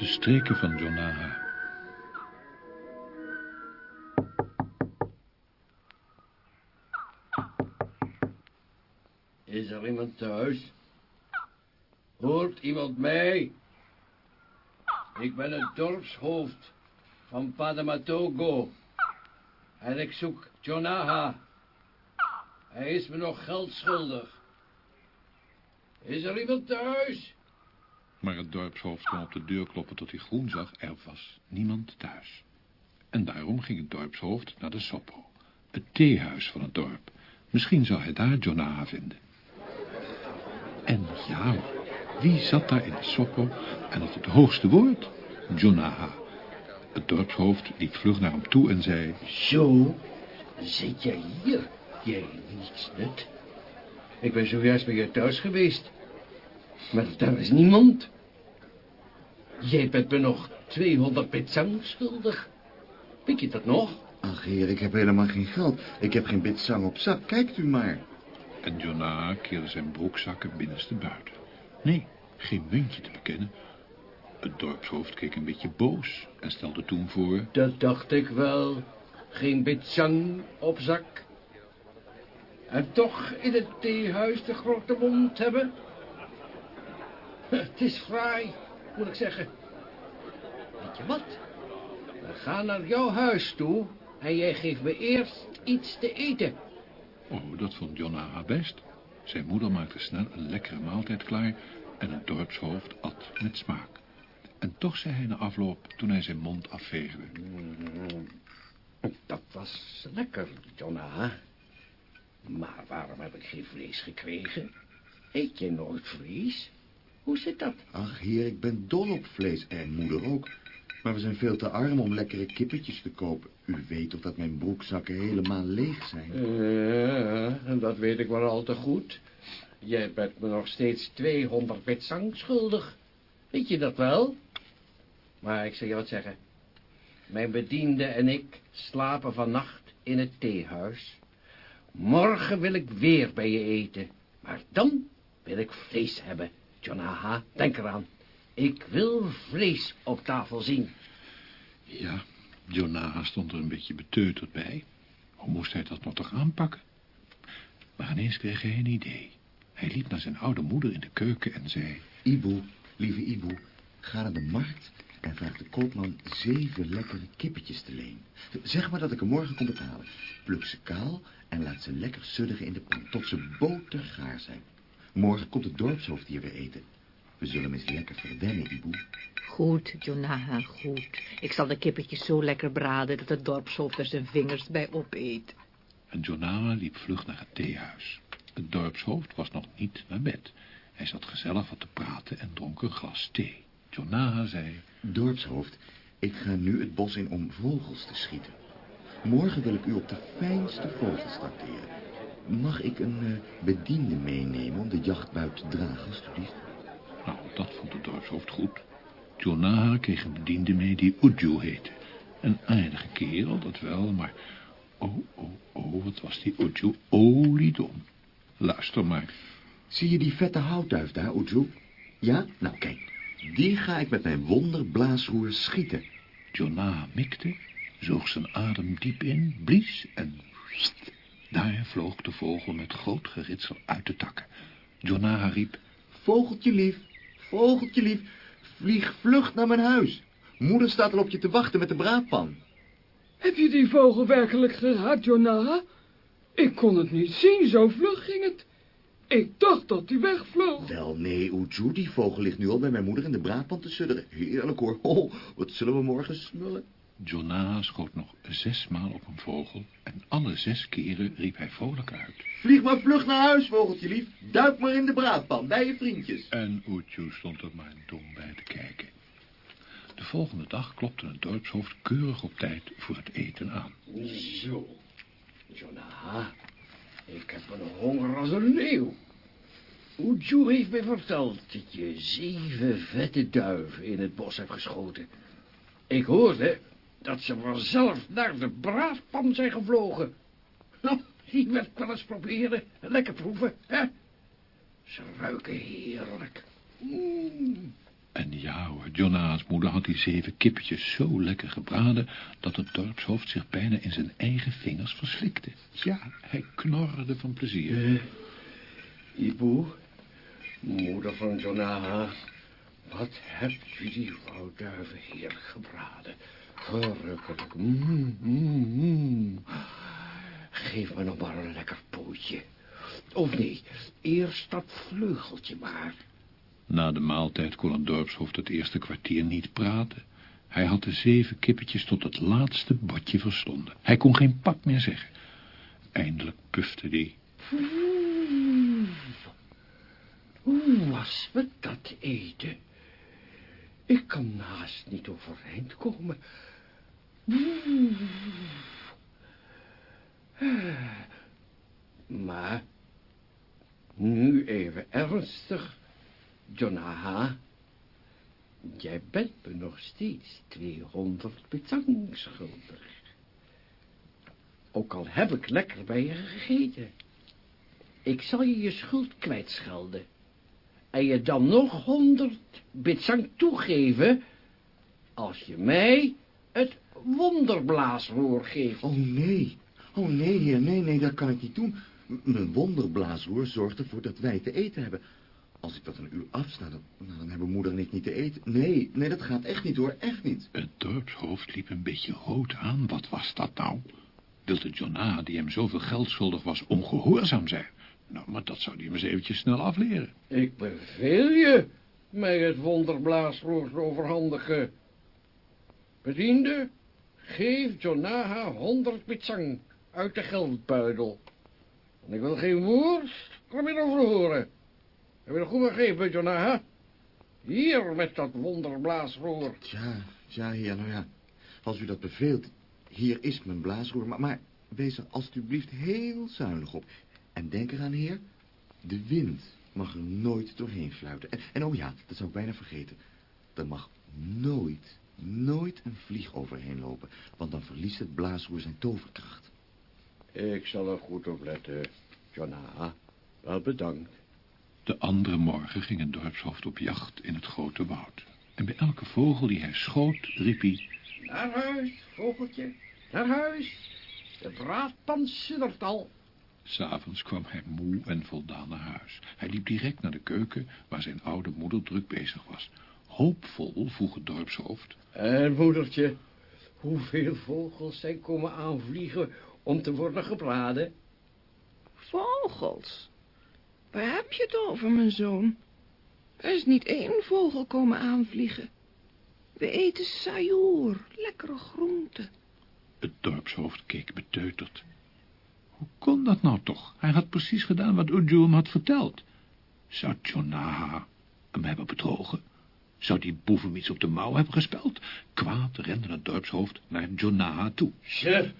De streken van Jonaha. Is er iemand thuis? Hoort iemand mij? Ik ben het dorpshoofd van Padamatogo. En ik zoek Jonaha. Hij is me nog geld schuldig. Is er iemand thuis? Maar het dorpshoofd kwam op de deur kloppen tot hij groen zag. Er was niemand thuis. En daarom ging het dorpshoofd naar de Soppo. Het theehuis van het dorp. Misschien zou hij daar Jonaha vinden. En ja, wie zat daar in de Soppo en had het hoogste woord? Jonaha. Het dorpshoofd liep vlug naar hem toe en zei... Zo, zit jij hier, jij nietsnut. Ik ben zojuist bij je thuis geweest. Maar daar is niemand. Jij bent me nog 200 pitsang schuldig. Weet je dat nog? Ach, heer, ik heb helemaal geen geld. Ik heb geen bitsang op zak, kijkt u maar. En Jonaha keerde zijn broekzakken binnenste buiten. Nee, geen muntje te bekennen. Het dorpshoofd keek een beetje boos en stelde toen voor... Dat dacht ik wel. Geen bitsang op zak. En toch in het theehuis de grote mond hebben. Het is fraai, moet ik zeggen. Weet je wat? We gaan naar jouw huis toe en jij geeft me eerst iets te eten. Oh, dat vond Jonaha best. Zijn moeder maakte snel een lekkere maaltijd klaar en het dorpshoofd at met smaak. En toch zei hij na afloop, toen hij zijn mond afveegde. Dat was lekker, Jonna. Maar waarom heb ik geen vlees gekregen? Eet je nooit vlees? Hoe zit dat? Ach, heer, ik ben dol op vlees en moeder ook. Maar we zijn veel te arm om lekkere kippetjes te kopen. U weet toch dat mijn broekzakken helemaal leeg zijn? Ja, dat weet ik maar al te goed. Jij bent me nog steeds 200 bitsang schuldig. Weet je dat wel? Maar ik zal je wat zeggen. Mijn bediende en ik slapen vannacht in het theehuis. Morgen wil ik weer bij je eten. Maar dan wil ik vlees hebben. Jonaha, denk eraan. Ik wil vlees op tafel zien. Ja, Jonaha stond er een beetje beteuterd bij. Hoe moest hij dat nog toch aanpakken? Maar ineens kreeg hij een idee. Hij liep naar zijn oude moeder in de keuken en zei... Ibu, lieve Ibu, ga naar de markt en vraag de koopman zeven lekkere kippetjes te leen. Zeg maar dat ik er morgen kom betalen. Pluk ze kaal en laat ze lekker suddigen in de pan tot ze botergaar zijn. Morgen komt het dorpshoofd hier weer eten. We zullen hem eens lekker verwennen, Ibu. Goed, Jonaha, goed. Ik zal de kippetjes zo lekker braden dat het dorpshoofd er zijn vingers bij opeet. En Jonaha liep vlug naar het theehuis. Het dorpshoofd was nog niet naar bed. Hij zat gezellig wat te praten en dronk een glas thee. Jonaha zei... Dorpshoofd, ik ga nu het bos in om vogels te schieten. Morgen wil ik u op de fijnste vogels tracteren. Mag ik een uh, bediende meenemen om de jachtbuit te dragen, alstublieft? Nou, dat vond het dorpshoofd goed. Jonaha kreeg een bediende mee die Uju heette. Een aardige kerel, dat wel, maar... Oh, oh, oh, wat was die Uju oliedom. Luister maar. Zie je die vette houtduif daar, Uju? Ja? Nou, kijk. Die ga ik met mijn wonderblaasroer schieten. Jonaha mikte, zoog zijn adem diep in, blies en... Vloog de vogel met groot geritsel uit de takken. Jonaha riep... Vogeltje lief, vogeltje lief, vlieg vlug naar mijn huis. Moeder staat al op je te wachten met de braadpan. Heb je die vogel werkelijk geraakt, Jonaha? Ik kon het niet zien, zo vlug ging het. Ik dacht dat hij wegvloog. Wel, nee, Oeju, die vogel ligt nu al bij mijn moeder in de braadpan te sudderen. Heerlijk hoor. Oh, wat zullen we morgen smullen? Jonaha schoot nog zesmaal op een vogel en alle zes keren riep hij vrolijk uit. Vlieg maar vlug naar huis, vogeltje lief. Duik maar in de braadpan, bij je vriendjes. En Oetju stond er maar dom bij te kijken. De volgende dag klopte het dorpshoofd keurig op tijd voor het eten aan. Zo, Jonaha, ik heb een honger als een leeuw. Oeju heeft mij verteld dat je zeven vette duiven in het bos hebt geschoten. Ik hoorde dat ze vanzelf naar de braadpan zijn gevlogen. Nou, die wil ik wel eens proberen. Lekker proeven, hè? Ze ruiken heerlijk. Mm. En ja hoor, Jona's moeder had die zeven kippetjes zo lekker gebraden... dat het dorpshoofd zich bijna in zijn eigen vingers verslikte. Ja, hij knorrde van plezier. Uh, Ibu, moeder van Jonaha, wat hebt u die vrouw duiven heerlijk gebraden. Verrukkelijk. Mm, mm, mm. Geef me nog maar een lekker pootje. Of nee, eerst dat vleugeltje maar. Na de maaltijd kon het dorpshoofd het eerste kwartier niet praten. Hij had de zeven kippetjes tot het laatste botje verslonden. Hij kon geen pap meer zeggen. Eindelijk pufte hij. Hoe was me dat eten? Ik kan naast niet overeind komen. Maar, nu even ernstig, Jonaha. Jij bent me nog steeds 200 betang schuldig. Ook al heb ik lekker bij je gegeten. Ik zal je je schuld kwijtschelden. En je dan nog 100 bitsang toegeven... als je mij het wonderblaasroer geeft. Oh, nee. Oh, nee, heer. Nee, nee, dat kan ik niet doen. M mijn wonderblaasroer zorgt ervoor dat wij te eten hebben. Als ik dat een uur afsta, dan, nou, dan hebben moeder en ik niet te eten. Nee, nee, dat gaat echt niet hoor, echt niet. Het dorpshoofd liep een beetje rood aan. Wat was dat nou? Wilde Jonah, die hem zoveel geld schuldig was, ongehoorzaam zijn? Nou, maar dat zou hij hem eens eventjes snel afleren. Ik beveel je mij het wonderblaasroer overhandigen. Bediende, geef Jonaha honderd pitsang uit de geldbuidel. En ik wil geen woord er meer over horen. Heb je er goed gegeven, Jonaha? Hier met dat wonderblaasroer. Ja, ja, heer, nou ja. Als u dat beveelt, hier is mijn blaasroer. Maar, maar wees er alstublieft heel zuinig op. En denk eraan, heer, de wind mag er nooit doorheen fluiten. En, en oh ja, dat zou ik bijna vergeten. Er mag nooit, nooit een vlieg overheen lopen. Want dan verliest het blaasroer zijn toverkracht. Ik zal er goed op letten, Jonna. Wel bedankt. De andere morgen ging het dorpshoofd op jacht in het grote woud. En bij elke vogel die hij schoot, riep hij... Naar huis, vogeltje, naar huis. De braadpan suddert al. S'avonds kwam hij moe en voldaan naar huis. Hij liep direct naar de keuken, waar zijn oude moeder druk bezig was. Hoopvol vroeg het dorpshoofd. En moedertje, hoeveel vogels zijn komen aanvliegen om te worden gebraden? Vogels? Waar heb je het over, mijn zoon? Er is niet één vogel komen aanvliegen. We eten sajoor, lekkere groenten. Het dorpshoofd keek beteuterd. Hoe kon dat nou toch? Hij had precies gedaan wat Uju hem had verteld. Zou Jonaha hem hebben bedrogen? Zou die boef hem iets op de mouw hebben gespeld? Kwaad rende het dorpshoofd naar Jonaha toe. Chef,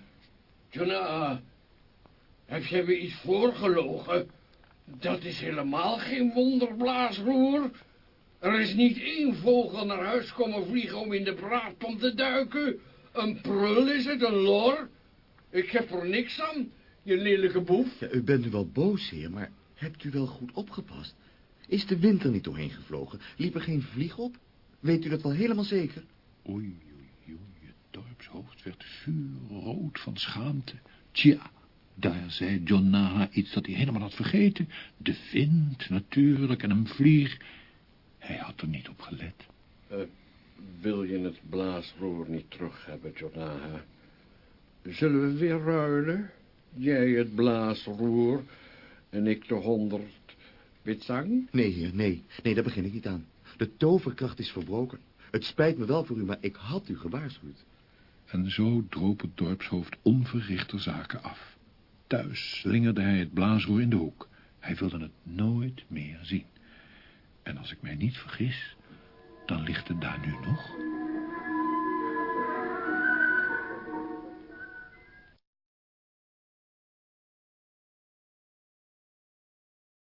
Jonaha, heb jij me iets voorgelogen? Dat is helemaal geen wonderblaasroer. Er is niet één vogel naar huis komen vliegen om in de braadpan te duiken. Een prul is het, een lor. Ik heb er niks aan, je lelijke boef. Ja, u bent nu wel boos, heer, maar hebt u wel goed opgepast? Is de wind er niet doorheen gevlogen? Liep er geen vlieg op? Weet u dat wel helemaal zeker? Oei, oei, oei, het dorpshoofd werd vuurrood van schaamte. Tja, daar zei John Naha iets dat hij helemaal had vergeten. De wind, natuurlijk, en een vlieg. Hij had er niet op gelet. Uh, wil je het blaasroer niet terug hebben, John Naha? Zullen we weer ruilen? Jij het blaasroer en ik de honderd witzang? Nee, heer, nee. Nee, daar begin ik niet aan. De toverkracht is verbroken. Het spijt me wel voor u, maar ik had u gewaarschuwd. En zo droop het dorpshoofd onverrichter zaken af. Thuis slingerde hij het blaasroer in de hoek. Hij wilde het nooit meer zien. En als ik mij niet vergis, dan ligt het daar nu nog...